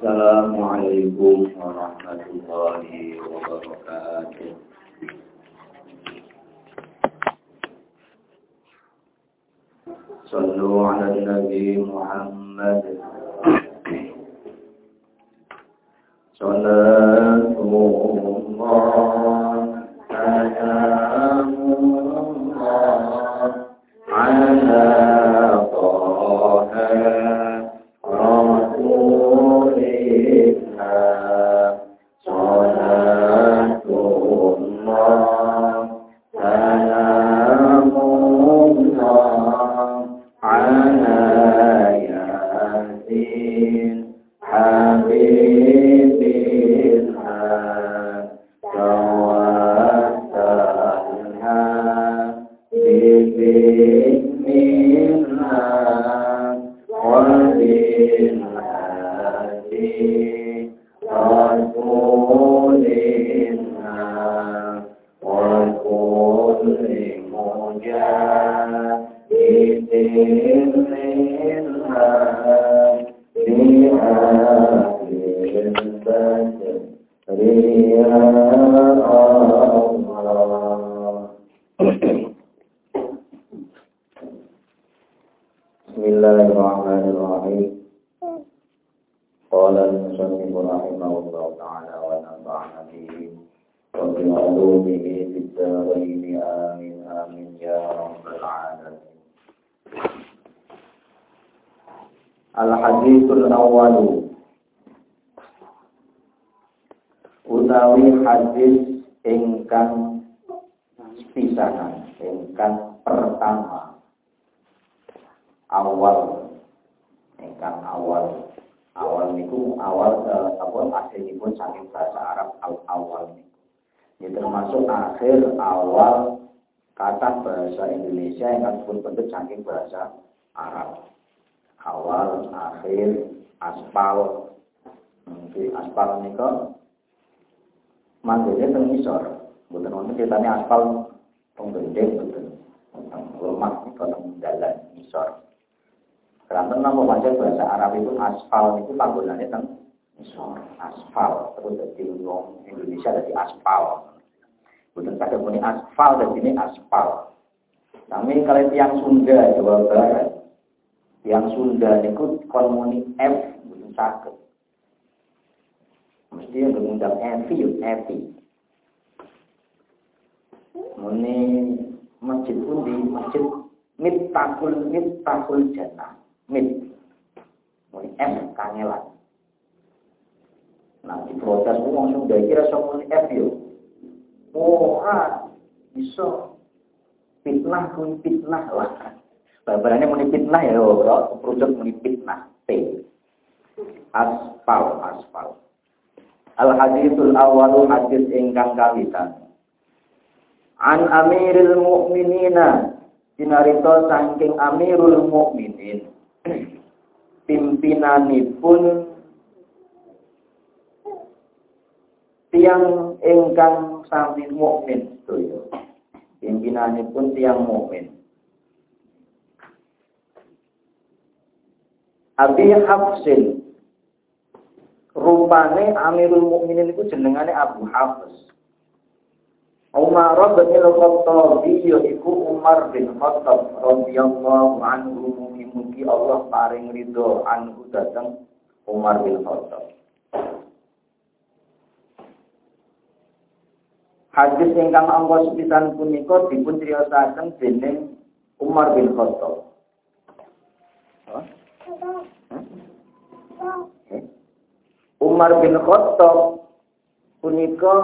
السلام عليكم ورحمة الله وبركاته. صلوا على النبي محمد. صلاة podremos ya desde bahasa Indonesia yang pun bentuk saking bahasa Arab awal, akhir, aspal. Jadi aspal ini kok manggilnya teng isor. Bukan wonten ceritanya aspal penggendeng betul. Tentang lemak ini kalau dalan isor. Nama baca bahasa Arab itu aspal itu panggonannya teng isor, aspal. Terus wong Indonesia jadi aspal. Bukan pada punya aspal dan ini aspal. Tapi kalau yang Sunda Jawa Barat yang Sunda niku kon F mboten saged. Mesti mengundang Evi, Evi. Muni masjid pun di masjid Mittaqul Mittaqul Jannah. Mit. Muni F kangelan. Nah, di protes wong Sunda kira sok muni F yo. Ora bisa fitnah kun fitnah lah. Babarannya muni fitnah ya, ora perujuk muni fitnah. T. Aspal, aspal. Al hadithul awalu hadis ingkang kawitan. An Amiril Mukminina sinarito saking Amirul Mukminin pimpinanipun tiang ingkang sami mukmin sedaya. Pimpinanipun tiang mukmin. Abi Hafsin. Rupane Amirul Mukminin itu jenengane Abu Hafs. Umar bin Al-Khattab yaiku Umar bin Khattab radhiyallahu anhu mugi-mugi Allah paring ridho anhu dateng Umar bin Khattab. Hadis ingkang angka sepisan punika dipun criosaken dening Umar bin Khattab. Umar bin Khattab punika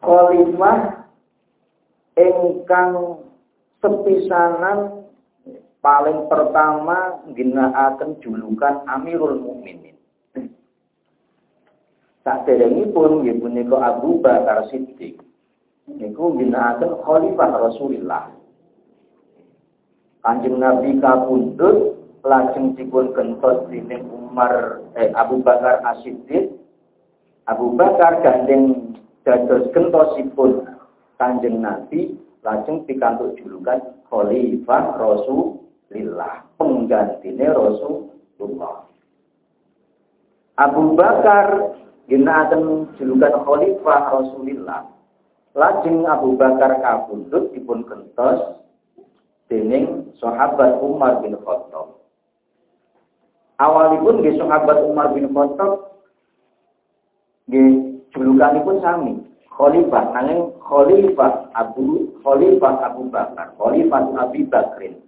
khalifah ingkang sepisanan paling pertama ginakaken julukan Amirul Mukminin. Saderengipun nggih punika Abu Bakar Siddiq. Niku ginakaken khalifah Rasulullah. Kanjeng Nabi kapundhut lajeng dipun gentos dening Umar eh, Abu Bakar As-Siddiq. Abu Bakar gandeng dados gentosipun Kanjeng Nabi lajeng pikantuk julukan Khalifah Rasulullah, penggantine Rasulullah. Abu Bakar akan julukan khalifah Rasulullah. Lajeng Abu Bakar kabundut dipun kentos dening sahabat Umar bin Khattab. Awalipun nggih sahabat Umar bin Khattab nggih julukanipun sami, khalifah nanging khalifah Abu khalifah Abu Bakar, khalifah Abi Bakrin.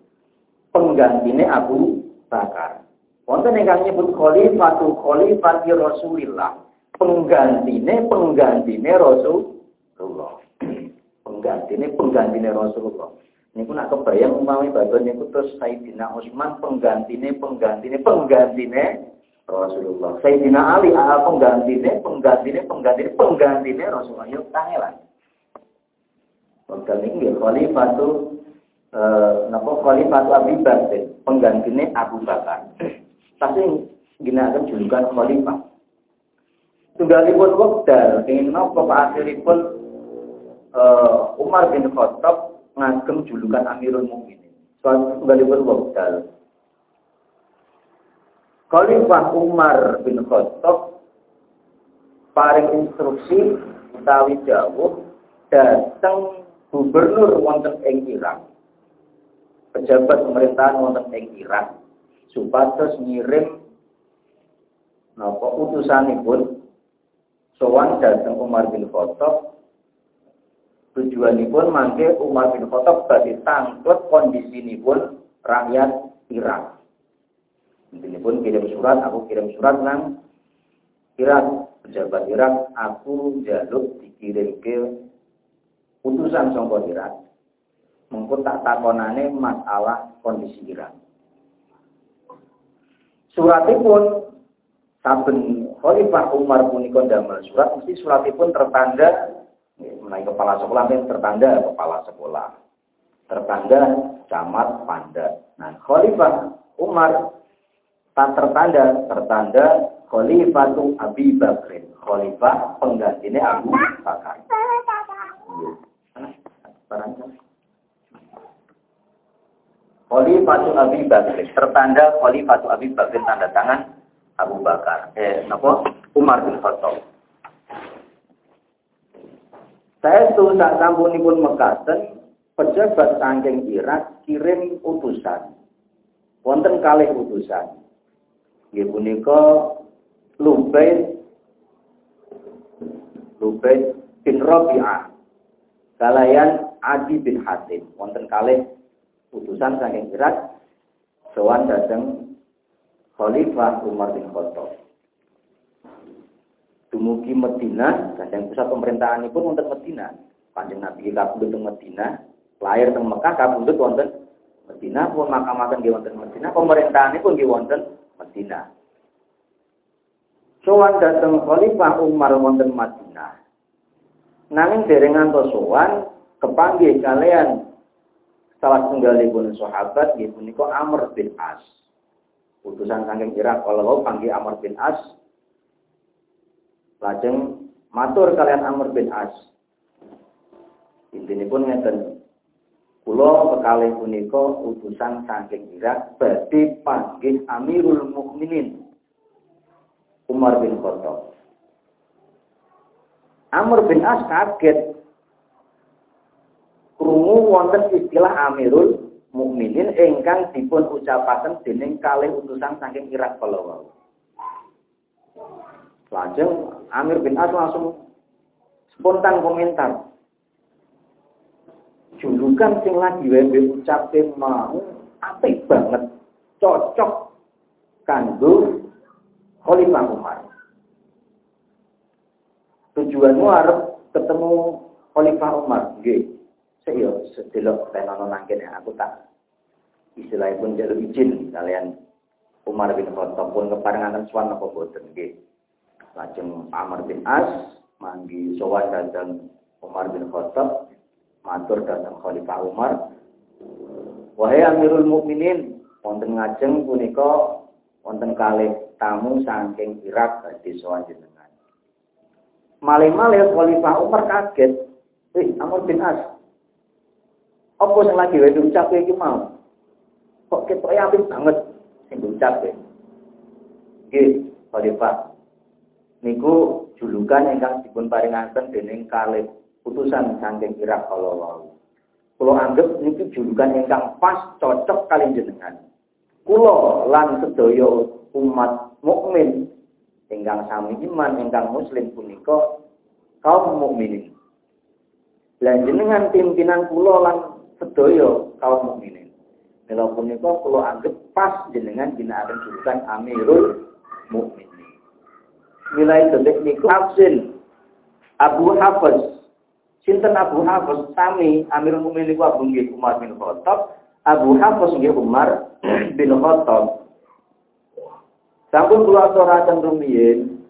Penggantine Abu Bakar. Wonten ingkang nyebut khalifatu khalifati Rasulillah. Penggantine penggantine Rasulullah. penggantine penggantine Rasulullah. Niku nak kebayang umpami badan niku terus Sayyidina Utsman penggantine penggantine penggantine Rasulullah. Sayyidina Ali ah penggantine penggantine penggantine penggantine Rasulullah. Yuk tangelan. Wonten iki khalifah tu eh napa khalifah Abi Bakar penggantine Abu Bakar. Tapi ginakan julukan khalifah. Tunggalipun wekdal ingin napa akhiripun uh, Umar bin Khattab ngagem julukan Amirul Mukminin. Soal tunggalipun wekdal. Khalifah Umar bin Khattab paring instruksi utawi jawab dateng gubernur wonten ing Irak. Pejabat pemerintahan wonten ing Irak supados ngirim napa utusanipun sowan dateng Umar bin Khattab Tujuanipun mangke Umar bin Khattab badhe tangklet kondisinipun rakyat Irak. pun kirim surat, aku kirim surat nang Irak, pejabat Irak, aku jaluk dikirim ke utusan sangka Irak. Mengko tak takonane masalah kondisi Irak. Suratipun saben Khalifah Umar punika damel surat mesti suratipun tertanda menaik kepala sekolah yang tertanda kepala sekolah. Tertanda camat panda. Nah, Khalifah Umar tak tertanda, tertanda Khalifah itu Abi Bakrin. Khalifah penggantinya Abu Bakar. Khalifah itu Abi Bakrin. Tertanda Khalifah itu Abi Bakrin tanda tangan Abu Bakar. Eh, napa? Umar bin Khattab. Saya tuh tak pun mekaten pejabat sangking Irak kirim utusan. Wonten kalih utusan. Nggih punika Lubaid Lubaid bin Rabi'ah. Kalayan Adi bin Hatim. Wonten kalih utusan saking Irak sowan dateng Khalifah Umar bin Khattab dumugi Medina yang pusat pemerintahan pun untuk Medina. Panjang Nabi kabundut teng Medina, lahir teng Mekah kabundut wonten Medina pun makam-makam nggih wonten Medina, pemerintahan pun nggih wonten Medina. Sowan dateng Khalifah Umar wonten Madinah. Nanging dereng ngantos sowan kepanggih kalian salah tunggalipun sahabat nggih punika Amr bin As. Utusan saking Irak kalau panggil Amr bin As Lajeng matur kalian Amr bin As. Intine pun ngeten. Kula bekali punika utusan saking Irak badhe panggih Amirul Mukminin Umar bin Khattab. Amr bin As kaget krungu wonten istilah Amirul Mukminin ingkang dipun ucapaken dening kalih utusan saking Irak kala Lajeng Amir bin As langsung spontan komentar. Julukan sing lagi wae ucape mau apik banget, cocok kanggo Khalifah Umar. Tujuanmu arep ketemu Khalifah Umar, nggih. Saya sedelok tenono nangkene aku tak istilahnya pun jalur izin kalian Umar bin Khattab pun keparengan suwan apa boten nggih. Lajeng Amr bin As manggi sowan datang Umar bin Khattab matur datang Khalifah Umar Wahai Amirul Mukminin wonten ngajeng punika wonten kalih tamu saking Irak badhe sowan jenengan Malih-malih Khalifah Umar kaget Eh, Amr bin As apa sing lagi wae diucap iki mau kok ketok apik banget sing diucap Nggih, Khalifah niku julukan ingkang dipun paringaken dening kalih putusan saking Irak kalau wau. Kulo anggap niku julukan ingkang pas cocok kali jenengan. Kulo lan sedaya umat mukmin ingkang sami iman ingkang muslim punika kaum mukminin. Lan jenengan pimpinan kula lan sedaya kaum mukminin. Mila punika kula anggap pas jenengan ginakaken julukan Amirul Mukminin. Mila detik niku Hafsin Abu Hafiz. Sinten Abu Hafiz sami Amirul Mukminin niku Abu Umar bin Khattab. Abu Hafiz nggih Umar bin Khattab. Sampun kula aturaken rumiyin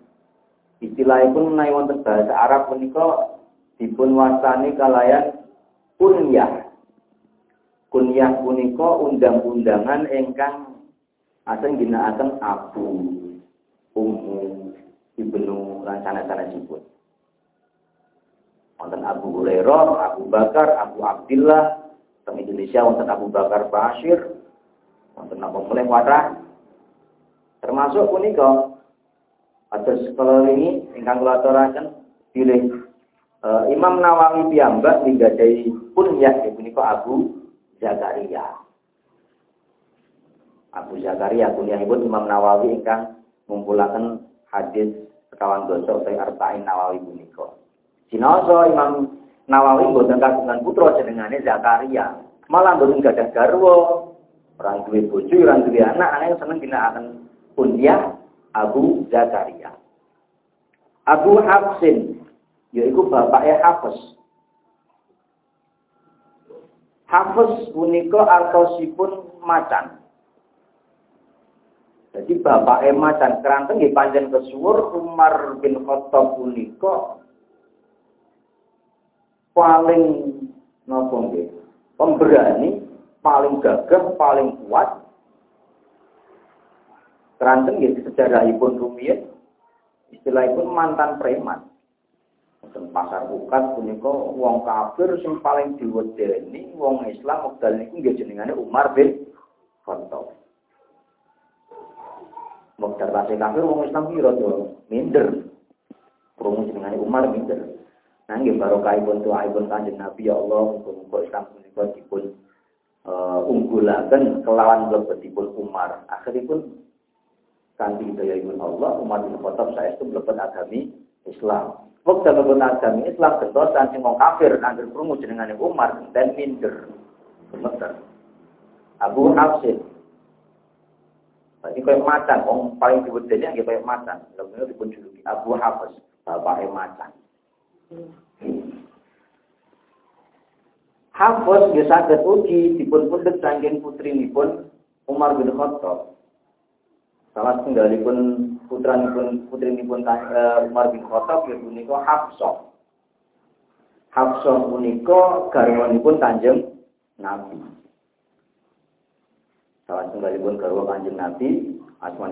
istilahipun menawi wonten bahasa Arab punika dipun wastani kalayan kunyah. Kunyah punika undang-undangan ingkang asing ginakaken Abu Ummu Ibnu lan sanes-sanesipun. Wonten Abu Hurairah, Abu Bakar, Abu Abdullah, teng Indonesia wonten Abu Bakar Bashir, wonten napa mulai wadah Termasuk punika atus kalau ini ingkang kula aturaken pilih uh, Imam Nawawi piyambak nggadahi punyah punika Abu Zakaria. Abu Zakaria punyahipun Imam Nawawi ingkang ngumpulaken hadis sekawan dosa utawi arba'in Nawawi punika. Sinoso Imam Nawawi mboten kagungan putra jenengane Zakaria. Malah mboten gadah garwa, orang duwe bojo, orang duwe anak, anak yang seneng ginakaken kunyah Abu Zakaria. Abu Hafsin, yaitu bapaknya Hafiz. Hafiz punika artosipun macan. Jadi bapaknya macan keranteng nggih panjang kesuwur Umar bin Khattab punika paling napa nggih? Pemberani, paling gagah, paling kuat Keranten ya sejarahipun rumiyin istilahipun mantan preman. Wonten pasar bukat punika wong kafir sing paling diwedeni wong Islam wekdal niku nggih jenengane Umar bin Khattab. Wekdal pasar kafir wong Islam piro to? Minder. Krungu jenengane Umar minder. Nanging barokahipun tuaipun Kanjeng Nabi ya Allah muga-muga Islam punika dipun uh, unggulaken kelawan lebetipun Umar. Akhiripun kanthi hidayahipun Allah umat bin Khattab saya itu mlebet agami Islam. Waktu mlebet agami Islam gentosan sing mau kafir anggere krungu jenengane Umar dan minder. Gemeter. Abu Hafsin. Berarti kayak macan, wong paling diwedeni nggih kayak macan. Lalu dipun juluki Abu Hafiz, bapake macan. Hafiz nggih saged ugi dipun pundhet saking putrinipun Umar bin Khattab. Salah pun putra pun putri pun uh, Umar bin Khattab ya punika Hafsah. Hafsah punika pun Kanjeng Nabi. Salah pun garwa Kanjeng Nabi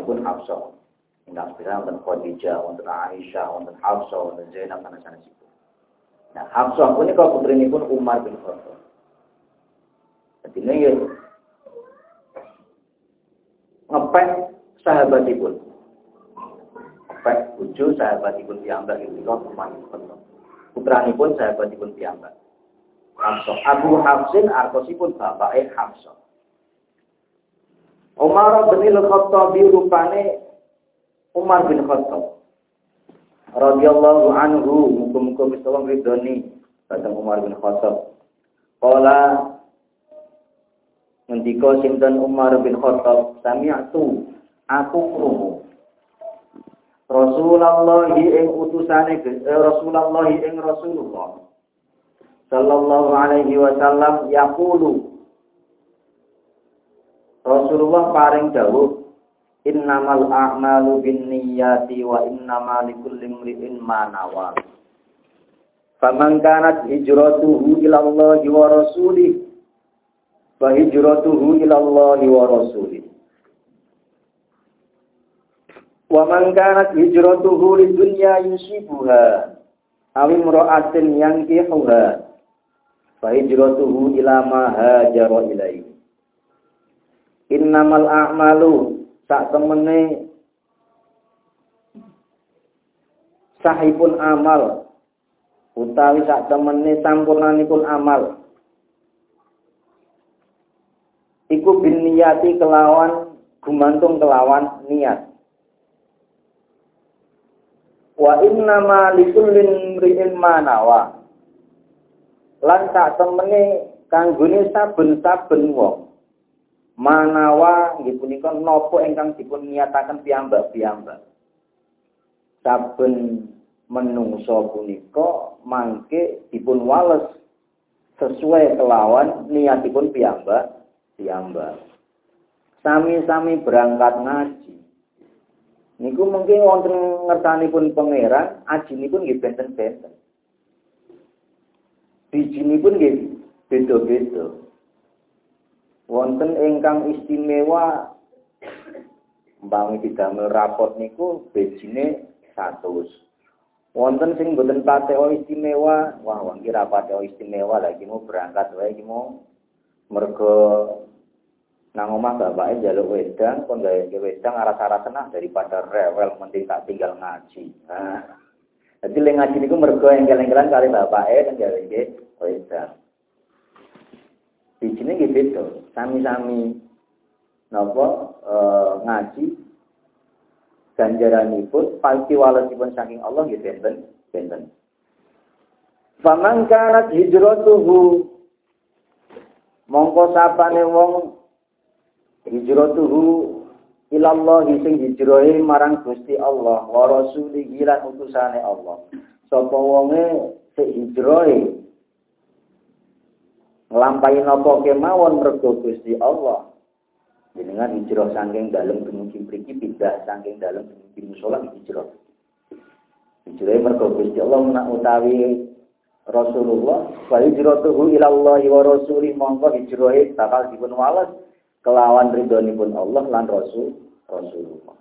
pun Hafsah. Indah sepira wonten Khadijah, wonten Aisyah, wonten Hafsah, wonten Zainab dan sanesipun. Nah, Hafsah punika pun Umar bin Khattab. Ini ya ngepek sahabatipun. Pek bojo sahabatipun piyambak bin Khattab. Putranipun sahabatipun piyambak. Hafsah. Abu Hafsin artosipun bapake Hafsah. Umar bin Khattab rupane Umar bin Khattab. Radhiyallahu anhu muga-muga mistawang ridhoni dhateng Umar bin Khattab. Kala ngendika sinten Umar bin Khattab sami'tu aku krungu Rasulullah ing utusane eh, Rasulullah ing Rasulullah. Sallallahu alaihi wasallam yaqulu. Rasulullah paring dawuh innamal a'malu binniyati wa innamal likulli imri'in ma nawa. Faman kanat hijratuhu ila Allah wa rasulih fa hijratuhu ila Allah wa rasulih Wa man kanat hijratuhu lidunya yusibuha aw imra'atin yankihuha fa hijratuhu ila ma hajara ilaihi. Innamal a'malu sak temene sahipun amal utawi sak temene sampurnanipun amal iku bin niyati kelawan gumantung kelawan niat wa inna ma likullin mri'in manawa lan sak temene kanggone saben-saben wong. Manawa nggih punika napa ingkang dipun niataken piyambak-piyambak. Saben menungso punika mangke dipun wales sesuai kelawan niatipun piyambak piyambak sami-sami berangkat ngaji niku mungkin wonten ngertanipun pangeran ajinipun nggih benten-benten bijinipun nggih beda-beda wonten ingkang istimewa mbang didamel rapot niku bijine satu. Wonten sing boten pateo istimewa, wah wong pateo istimewa lagi mau berangkat wae iki mau mergo nang omah bapake njaluk wedang kon gawe wedang aras-aras senang daripada rewel mending tak tinggal ngaji. Nah, jadi le ngaji niku mergo engkel-engkelan kali bapake kan gawe wedang. Di sini gitu, sami-sami napa e, ngaji ganjaranipun pasti walasipun saking Allah nggih benten benten. Faman kanat hijratuhu mongko sapane wong hijratuhu ilallah sing hijrahe marang Gusti Allah wa rasulihi lan utusane Allah. Sapa wonge sing hijrahe nglampahi napa kemawon mergo Gusti Allah Jenengan hijrah saking dalam dumugi mriki pindah saking dalam dumugi musala hijrah. Hijrah mergo Gusti Allah menak utawi Rasulullah wa hijratuhu ila Allah wa rasulih mongko hijrahe bakal dipun wales kelawan ridhonipun Allah lan Rasul Rasulullah.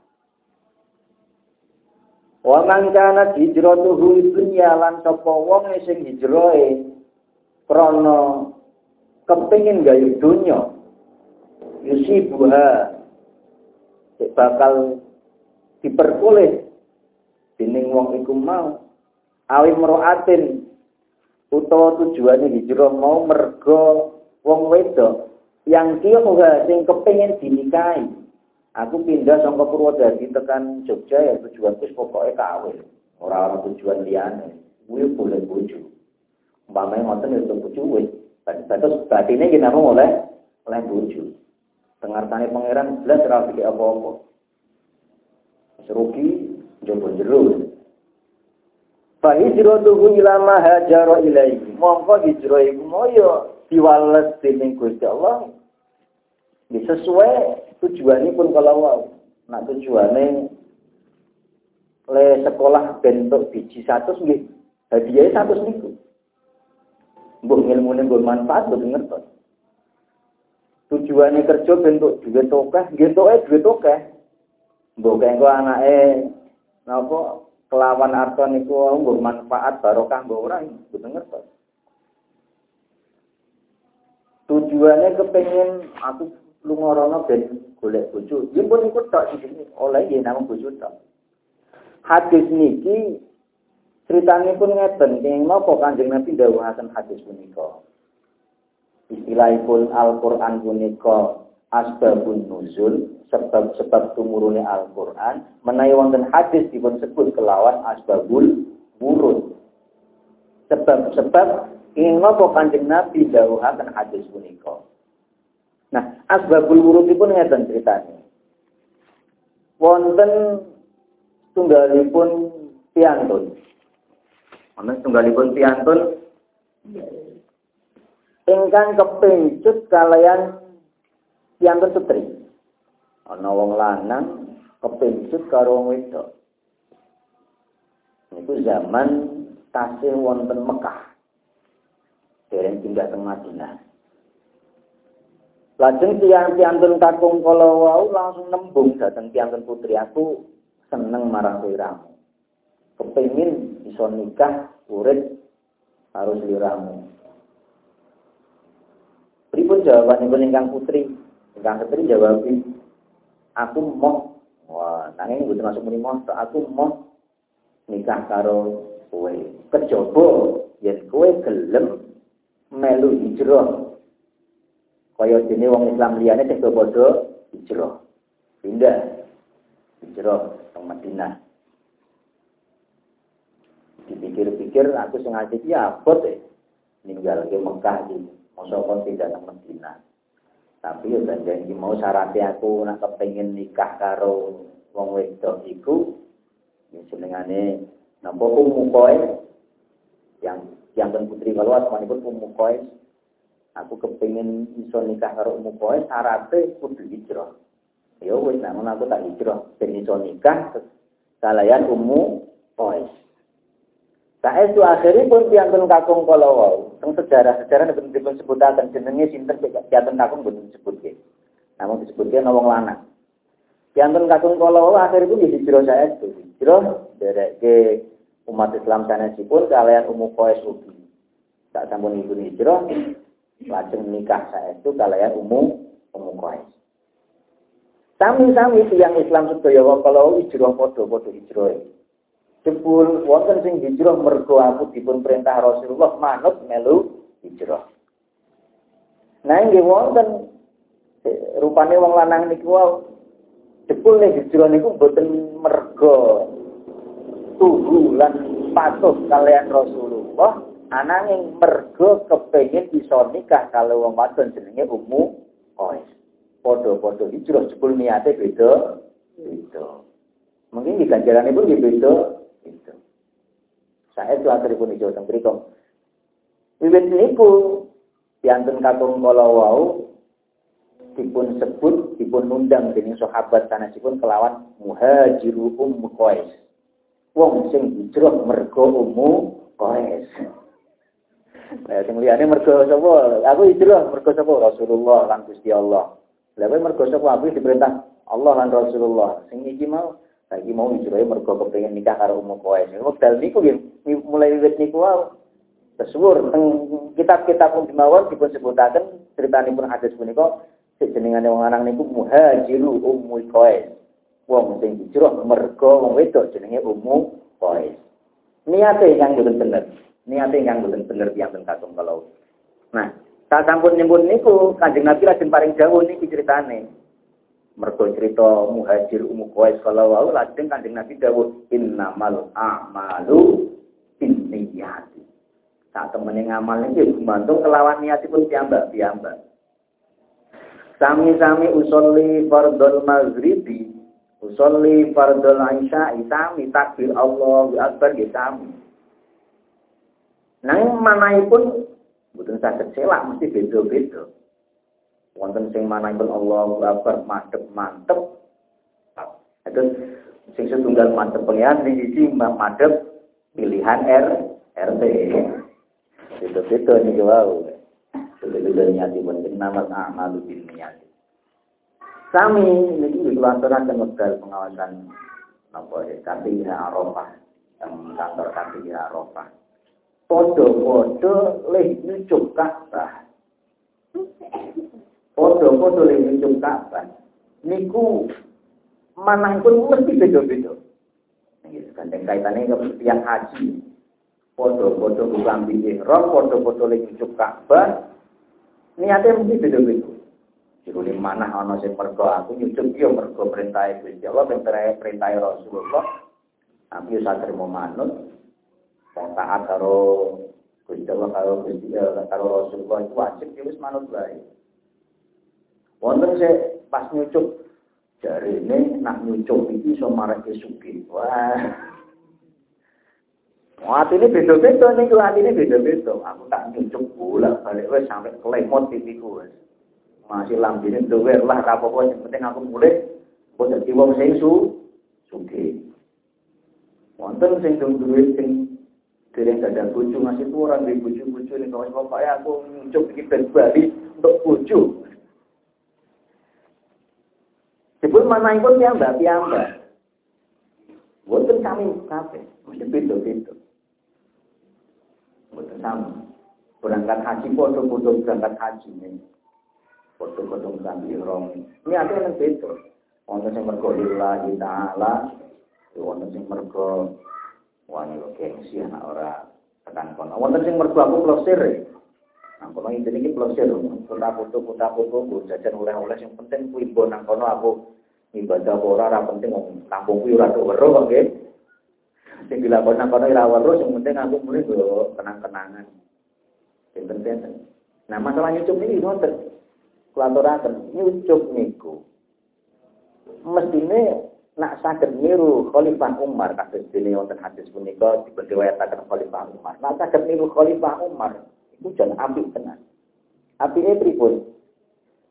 Wa man kana hijratuhu dunya lan sapa wong sing hijrahe krana kepengin gawe donya yusibuha bakal diperkulit dening wong iku mau awi meroatin utawa tujuane hijrah mau mergo wong wedok yang juga sing kepengin dinikahi aku pindah saka Purwodadi tekan Jogja ya tujuan wis pokoke kawin ora ana tujuan liyane kuwi boleh bojo umpamane ngoten ya bojo wis batas batine kita mau oleh oleh bojo Tengartane pangeran jelas ora pikir apa-apa. Serugi jopo jero. Fa hijratuhu ila ma hajara ilaihi. Mongko hijrah iku moyo diwales dening Gusti Allah. Ya sesuai tujuannya pun kalau wow. Nak tujuannya le sekolah bentuk biji satu nggih. Hadiahnya satu niku. Mbok ilmune mbok manfaat mbok ngertos tujuannya kerja bentuk duit tokeh, gentoke duit tokeh. Mbok kengko anake napa kelawan arto niku nggo manfaat barokah mbok ora mboten ngertos. Tujuannya kepengen aku lungorono ben golek bojo. Yen pun iku tok sini. Oleh yen namung bojo tok. Hadis niki ceritanya pun ngeten, kenging napa Kanjeng Nabi dawuhaken hadis punika? Istilahipun Al-Qur'an punika asbabun nuzul sebab-sebab tumurune Al-Qur'an. Menawi wonten hadis dipun sebut kelawan asbabul wurud sebab-sebab ingin napa Kanjeng Nabi dawuhaken hadis punika Nah, asbabul wurud pun ngeten ceritanya. Wonten tunggalipun piantun. Wonten tunggalipun piantun ingkang kepincut kalian yang putri. Ana wong lanang kepincut karo wong wedok. Niku zaman tasih wonten Mekah. Dereng tinggal teng Madinah. Lajeng tiang piantun kakung kala wau langsung nembung dateng piantun putri aku seneng marang liramu. Kepengin iso nikah urip harus liramu. Pripun jawaban ingkang putri? Ingkang putri jawab, aku mau. Wah, nanging mboten masuk muni aku mau nikah karo kowe. Kejaba yen kowe gelem melu hijrah. Kaya dene wong Islam liyane sing padha hijrah. Pindah hijrah ke Madinah. Dipikir-pikir aku sing ngaji ya abot e. Ninggal ke Mekah iki. Mosok kon tidak nang Madinah. Tapi ya janji mau syaratnya aku nak kepengin nikah karo wong wedok iku jenengane napa koe yang yang putri kalau asmanipun koe aku kepengin iso nikah karo umum koe syaratnya kudu hijrah ya wis namun aku tak hijrah ben iso nikah kalayan umum koe Sae itu akhirnya pun piantun kakung kalau wau. Teng sejarah-sejarah nek dipun sebutaken jenenge sinten piantun kakung boten disebutke. Namun disebutke ana wong lanang. Piantun kakung kalau wau akhirnya pun jadi jero sae itu. Jero ke umat Islam sanesipun kalian umum koes ugi. Tak sampun ibu hijrah lajeng nikah sae itu kalian umum umum koes. Sami-sami tiang Islam sedaya kalau hijrah padha-padha hijrah jebul wonten sing hijrah mergo aku dipun perintah Rasulullah manut melu hijrah. Nah nggih wonten rupane wong lanang niku wae jebul nek hijrah niku boten mergo tuhu lan patuh kalian Rasulullah ananging mergo kepengin bisa nikah kalau wong wadon jenenge Ummu Qais. Padha-padha hijrah jebul niate beda. Beda. Mungkin di ganjaran pun beda itu. Saya itu akhir pun hijau teng mriku. Wiwit niku piantun kakung kala wau dipun sebut dipun nundang dening sahabat sanesipun kelawan muhajiru ummu qais. Wong sing hijrah mergo ummu qais. Nah, sing liyane mergo sapa? Aku hijrah mergo sapa? Rasulullah lan Gusti Allah. Lha mergo sapa aku diperintah Allah lan Rasulullah. Sing iki mau lagi mau hijrah mergo kepengen nikah karo umum koes. Wekdal niku mulai wiwit niku wae. Tersebut teng kitab-kitab pun dimawon dipun sebutaken critanipun hadis punika jenengane wong lanang niku muhajiru ummu koes. Wong sing hijrah mergo wong wedok jenenge ummu koes. Niate yang boten bener. Niate yang boten bener tiyang katung kalau. Nah, tak sampun nyebut niku Kanjeng Nabi lajeng paring jauh niki ceritane mergo cerita muhajir umu kuwais kalau wau lajeng kanjeng Nabi dawuh innamal a'malu binniyati. Saat temene ngamal iki gumantung kelawan niatipun piyambak piyambak. Sami-sami usolli fardhol maghribi, usolli fardhol isya, sami takbir Allahu akbar nggih sami. Nang manahipun mboten saged selak mesti beda-beda wonten sing manahipun Allahu Akbar madhep mantep. Itu sing setunggal mantep pengian di sisi madhep pilihan R RT. Itu-itu nih wow. Itu-itu niati pun nama amalu bin niati. Sami ini dikelanturakan modal pengawasan apa ya KPIH Arafah yang kantor KPIH Arafah. Podo-podo leh nyucuk Ka'bah Podo-podo yang nyucuk Ka'bah. Niku manahipun mesti beda-beda. Gandeng kaitannya ke tiang haji. Podo-podo bukan bikin roh, podo-podo yang nyucuk Ka'bah. Niatnya mesti beda-beda. Jadi mana ana sing mergo aku nyucuk yo mergo perintah Gusti Allah perintah perintah Rasulullah. Tapi sadar mau manut. Wong taat karo Gusti Allah karo Gusti karo Rasulullah itu wajib yo wis manut bae. Wonten saya pas nyucuk jari ini nak nyucuk iki iso marake sugih. Wah. Hati ini beda-beda nih, hati ini beda-beda. Aku tak nyucuk bola balik wes sampai kelemot pipiku wes. Masih lambine dower lah rapopo yang penting aku mulai buat jadi wong su sugih. Wonten sing duwe sing dereng ada bojo masih kurang di bojo-bojo ning kawan pokoknya aku nyucuk iki ben bali untuk bojo. Sebut mana pun piyambak piyambak. Wonten kami kafe, mesti beda-beda. Wonten sama. Berangkat haji foto-foto berangkat haji ini. Foto-foto sambil rom. Ini ada yang beda. Wonten sing mergo lillahi taala, wonten sing mergo Wah niku gengsi anak ora tekan kono. Wonten sing mergo aku plosir. Nang kono intine iki plosir. Kota foto kota foto jajan oleh-oleh sing penting kuwi mbok nang kono aku ibadah ora ora penting wong kampung kuwi ora weruh kok nggih. Sing dilakoni nang kono ora weruh sing penting aku muni lho kenang-kenangan. Sing penting. Nah masalah nyucup ini ngoten. Kulaturaken nyucup niku. Mestine nak saged niru Khalifah Umar kados dene wonten hadis punika diriwayataken Khalifah Umar. Nak saged niru Khalifah Umar iku jan apik tenan. Apike pripun?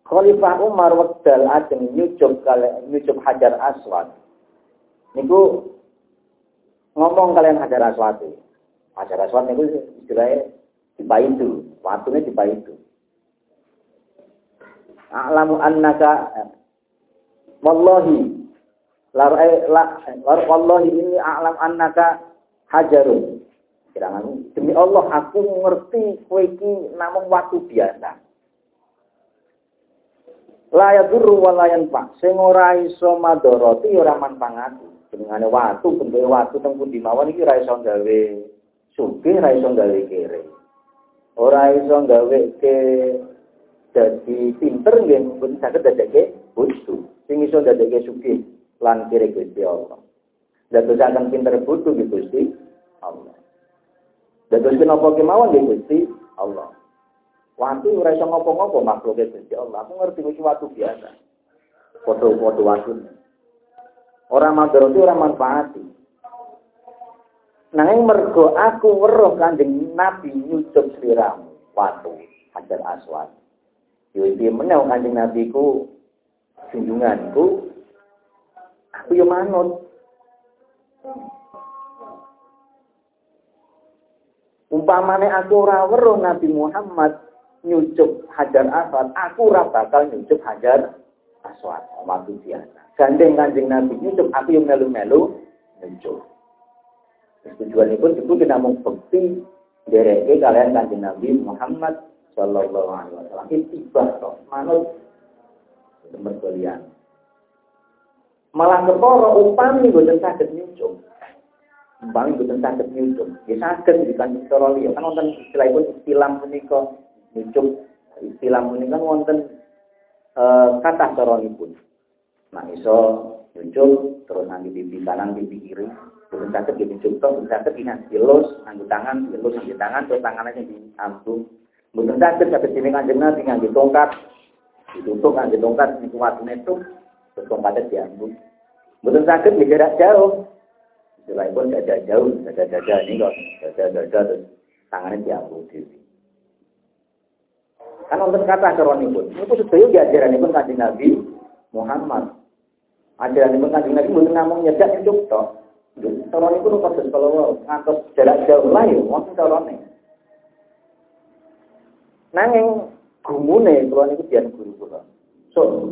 Khalifah Umar wekdal ajeng nyucup kali nyucup Hajar Aswad. Niku ngomong kalian Hajar Aswad. Hajar Aswad niku istilahnya dipaitu, waktunya dipaitu. A'lamu annaka wallahi la la wallahi ini a'lam annaka hajarun. Kirangan demi Allah aku ngerti kowe iki namung watu biasa. La yadurru wa la yanfa. Sing ora iso madharati ora manfaat. Jenengane watu bentuke watu teng pundi mawon iki ora iso gawe sugih, ora iso gawe kere. Ora iso gawe ke dadi pinter nggih mungkin saged dadekke bodoh. Sing iso dadekke sugih lan kiri Gusti Allah. Dadosaken pinter butuh di Gusti Allah. Dadosaken apa kemawon di Gusti Allah. Watu ora iso ngopo-ngopo makhluk Gusti Allah. Aku ngerti wis watu biasa. Foto-foto watu. Orang mandoroti orang manfaati. Nanging mergo aku weruh Kanjeng Nabi nyucup sliramu watu Hajar Aswad. Yo iki meneh Kanjeng Nabi ku junjunganku aku yo manut. Umpamane aku ora weruh Nabi Muhammad nyucup Hajar Aswad, aku ora bakal nyucup Hajar Aswad, waktu biasa. Gandeng Kanjeng Nabi nyucup, aku yo melu-melu nyucup. Tujuan itu disebut namung bukti dereke kalian Kanjeng Nabi Muhammad sallallahu alaihi wasallam. Itibah to, manut berkelian. Malah ketara upami boten saged nyucuk. Upami boten saged nyucuk. Ya saged kanjeng cara liya. Kan wonten istilahipun istilah menika nyucuk. Istilah menika wonten eh kathah caranipun. Nah iso nyucuk terus nanti pipi kanan pipi kiri. Boten saged nyucuk to, boten saged dilus nganggo tangan, dilus nganggo tangan terus tangannya diambung. Boten saged saged dene kanjeng Nabi nganggo tongkat. Ditutup nganggo tongkat niku watune itu terus tongkatnya diambung. Betul sakit di jarak jauh. Selain pun jarak jauh, jarak jarak ini kok jarak jarak terus tangannya diambil diri. Kan untuk kata coroni pun, itu sedaya diajaran pun kaji Nabi Muhammad. Ajaran pun kaji Nabi bukan namung nyedak itu toh. Coroni pun kados kalau ngantos jarak jauh lah ya, maksud coroni. Nanging gumune kalau niku dian guru kula. So,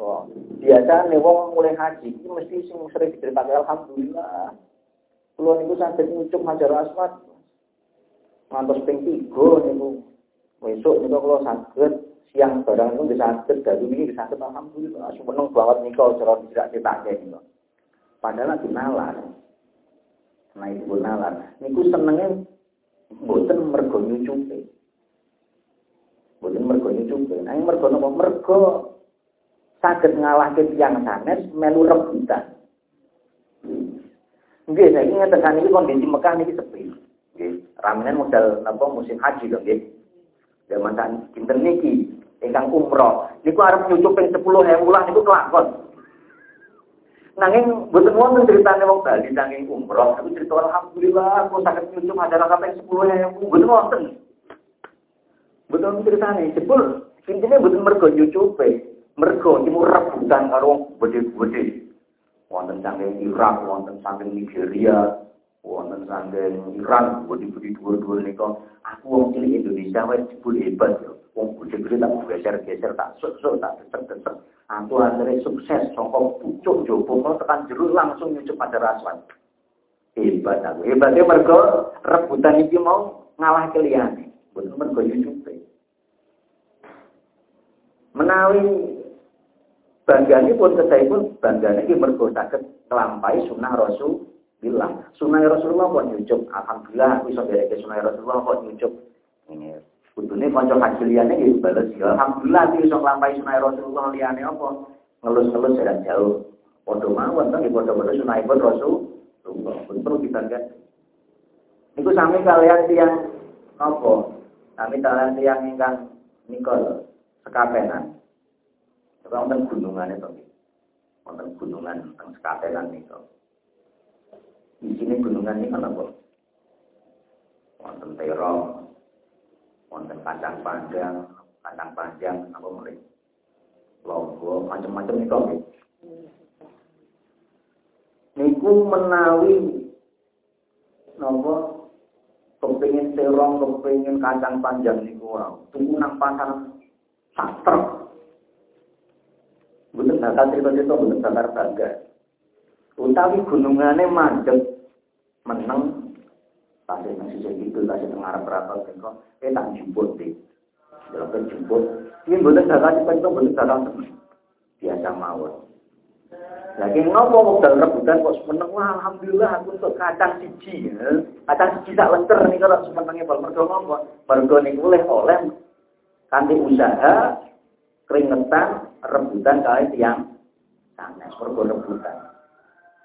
Oh, biasa nih wong mulai haji ini mesti sing sering diceritakan alhamdulillah. Kulo niku saged nyucup Hajar Aswad. Ngantos ping 3 niku. Besok niku kulo saged siang barang itu bisa saged dalu ini bisa saged alhamdulillah. Seneng banget niku cara tidak ditake niku. Padahal lagi nalar. Nah ibu nalar. Niku senengnya mboten mergo nyucupe. Mboten mergo nyucupe. Nah mergo napa? Mergo saged ngalahke tiyang sanes melu rebutan. Nggih, saiki ngeten iki kondisi Mekah niki sepi. Nggih, ramenan modal napa musim haji lho nggih. Zaman sak kinten niki ingkang umroh niku arep nyucup ping 10.000 lah niku kelakon. Nanging boten wonten critane wong Bali saking umroh, tapi cerita alhamdulillah aku saged nyucup acara kaping 10.000 boten wonten. Boten critane, jebul intine boten mergo nyucupe, Mergo iku rebutan karo gede-gede. Wonten saking Irak, wonten saking Nigeria, wonten saking Iran, gede-gede dhuwur-dhuwur nika. Aku wong cilik Indonesia wis jebul hebat yo. Wong gede-gede tak geser-geser tak sok-sok tak desek-desek. Aku akhirnya sukses songkok pucuk jopo tekan jero langsung nyucup pada raswan. Hebat aku. Hebatnya mergo rebutan iki mau ngalah keliyane. Boten mergo nyucupe. Menawi Banggane pun kedai pun banggane iki mergo saged nglampahi sunah Rasul bilang sunai Rasulullah kok nyucuk? Alhamdulillah aku iso dereke sunai Rasulullah kok nyucuk. Ini kudune kanca haji liyane ya bales ya. Alhamdulillah aku iso nglampahi sunai Rasulullah liyane apa? Ngelus-ngelus jarak jauh. Padha mawon to nggih padha-padha sunahipun Rasulullah. Pun perlu dibanggakan Niku sami kalian tiang nopo Sami kalian tiang ingkang nikol sekapenan. Wonten gunungan itu. Wonten gunungan teng sekapenan niku. Di sini gunungan ini kan apa? Wonten terong, wonten kacang panjang, kacang panjang, apa mulai? Logo, macam-macam itu. Niku menawi nopo kepingin terong, kepingin kacang panjang niku. Tunggu nang pasar sastra. Bukan bakal cerita-cerita, bukan bakal bangga. Utawi gunungane mandek meneng tasih nang sisih itu tasih teng arep rapat kok eh tak jemput deh. Jalan jemput. Ini boten bakal cepet boten bakal Biasa mawon. Lagi ngopo modal rebutan kok semeneng wah alhamdulillah aku untuk kacang siji. Ya. Kacang siji tak lenter nih kalau semenengnya bal mergo ngopo? Mergo niku oleh oleh kanthi usaha keringetan rebutan kali tiang sanes mergo rebutan.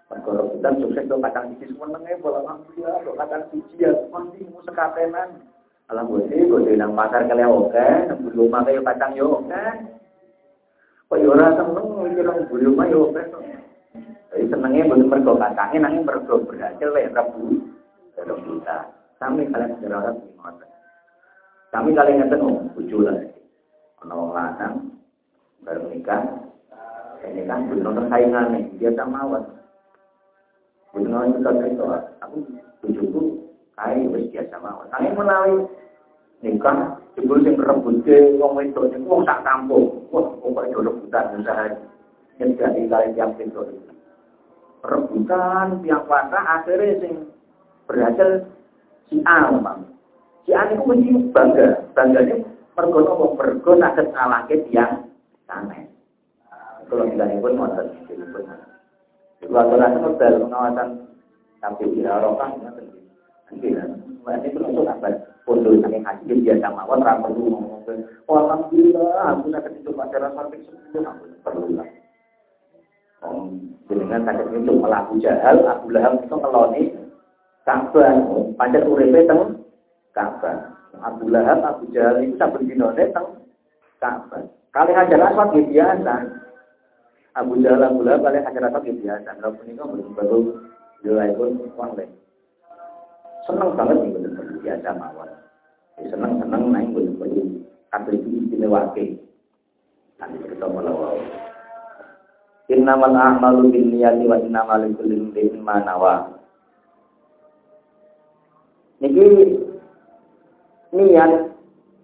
Perkara kita sukses do kacang siji semenenge bola alhamdulillah do kacang siji ya mesti mu sekatenan. Alhamdulillah go nang pasar kalian oke, nang bulu mah kaya kacang yo oke. Kok yo ora seneng iki nang bulu yo oke. Jadi senengnya belum mergo kacangnya nanging mergo berhasil lek rebu rebuta. Sami kalian jerawat di mata. Kami kalian ngeten oh bojo lah. Ana lanang baru nikah. Ini kan belum saingan nih, dia tak mawon. Benar itu kan itu aku tujuku kai wis biasa mawon. Saya menawi nikah jebul sing rebutke wong wedok niku wong sak kampung. Wah, pokoke do rebutan usaha. Jadi kali tiap itu. Rebutan tiap warna akhirnya sing berhasil si A, Bang. Si A niku mesti bangga. Bangganya mergo napa? Mergo ngalahke tiyang sanes. Kalau tidak pun ngoten, pun Iku aturan modal pengawasan sampai tidak rokah nanti kan. Ini termasuk apa? Pondok saking haji biasa mawon ra perlu ngomong. Alhamdulillah aku nak itu pacaran sampai sepuluh aku perlu lah. Om jenengan sakit itu malah Abu Jahal, Abu Lahab itu ngeloni Ka'bah, pancen uripe teng Ka'bah. Abu Lahab, Abu Jahal itu saben dinone teng Ka'bah. Kali hajar aswad biasa. Abu Jahal Abu Lahab kali hajar apa gitu biasa. Kalau pun itu baru jual pun uang lain. Seneng banget nih betul betul biasa mawon. Seneng seneng naik betul. Kata itu istimewa ke. Nanti kita melawau. Innamal a'malu bin niyati wa innamal likulli imrin ma nawa. Niki niat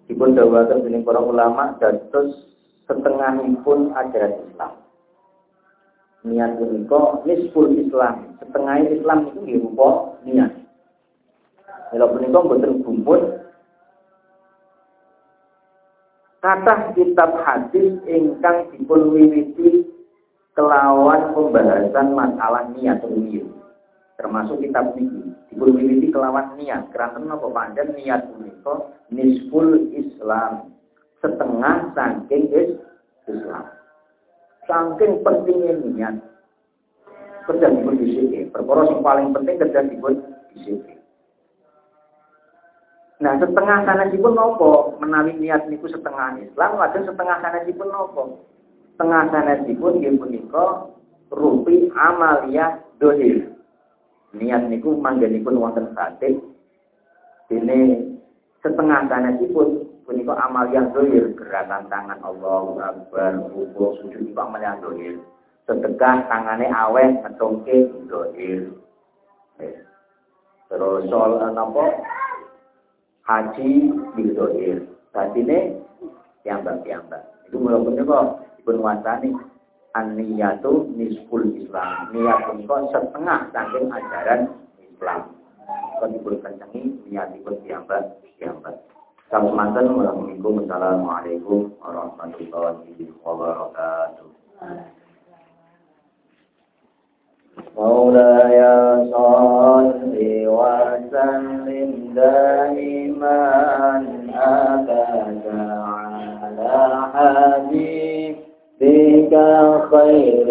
dipun dawakan dening para ulama dados setengahipun ajaran Islam. Niat punika nisful Islam. Setengah Islam itu nggih rupa niat. Mila punika boten gumpun kata kitab hadis ingkang dipun wiwiti kelawan pembahasan masalah niat niat termasuk kitab niki dipun wiwiti kelawan niat. Keranten napa panjen niat punika nisful Islam setengah saking Islam Saking pentingnya niat. Kerja dipun disiki. Perkara yang paling penting kerja dipun disiki. Nah, setengah pun nopo menawi niat niku setengah Islam, lajeng setengah pun nopo. Setengah pun nggih punika rupi amalia dohir. Niat niku manggenipun wonten batin. Dene setengah pun punika amal yang dohir gerakan tangan Allah Akbar sujud itu amal yang dohir. Sedekah tangannya awet ngetongke dohir. Terus soal apa haji di dohir. Ini yang yang itu mulai kok ibn wasani an-niyatu Islam. Niat punika setengah saking ajaran Islam. Kalau diberi kencengi niat ibn piyambak kami mantan Assalamualaikum warahmatullahi wabarakatuh. مولاي صل وسلم دائما على حبيبك خير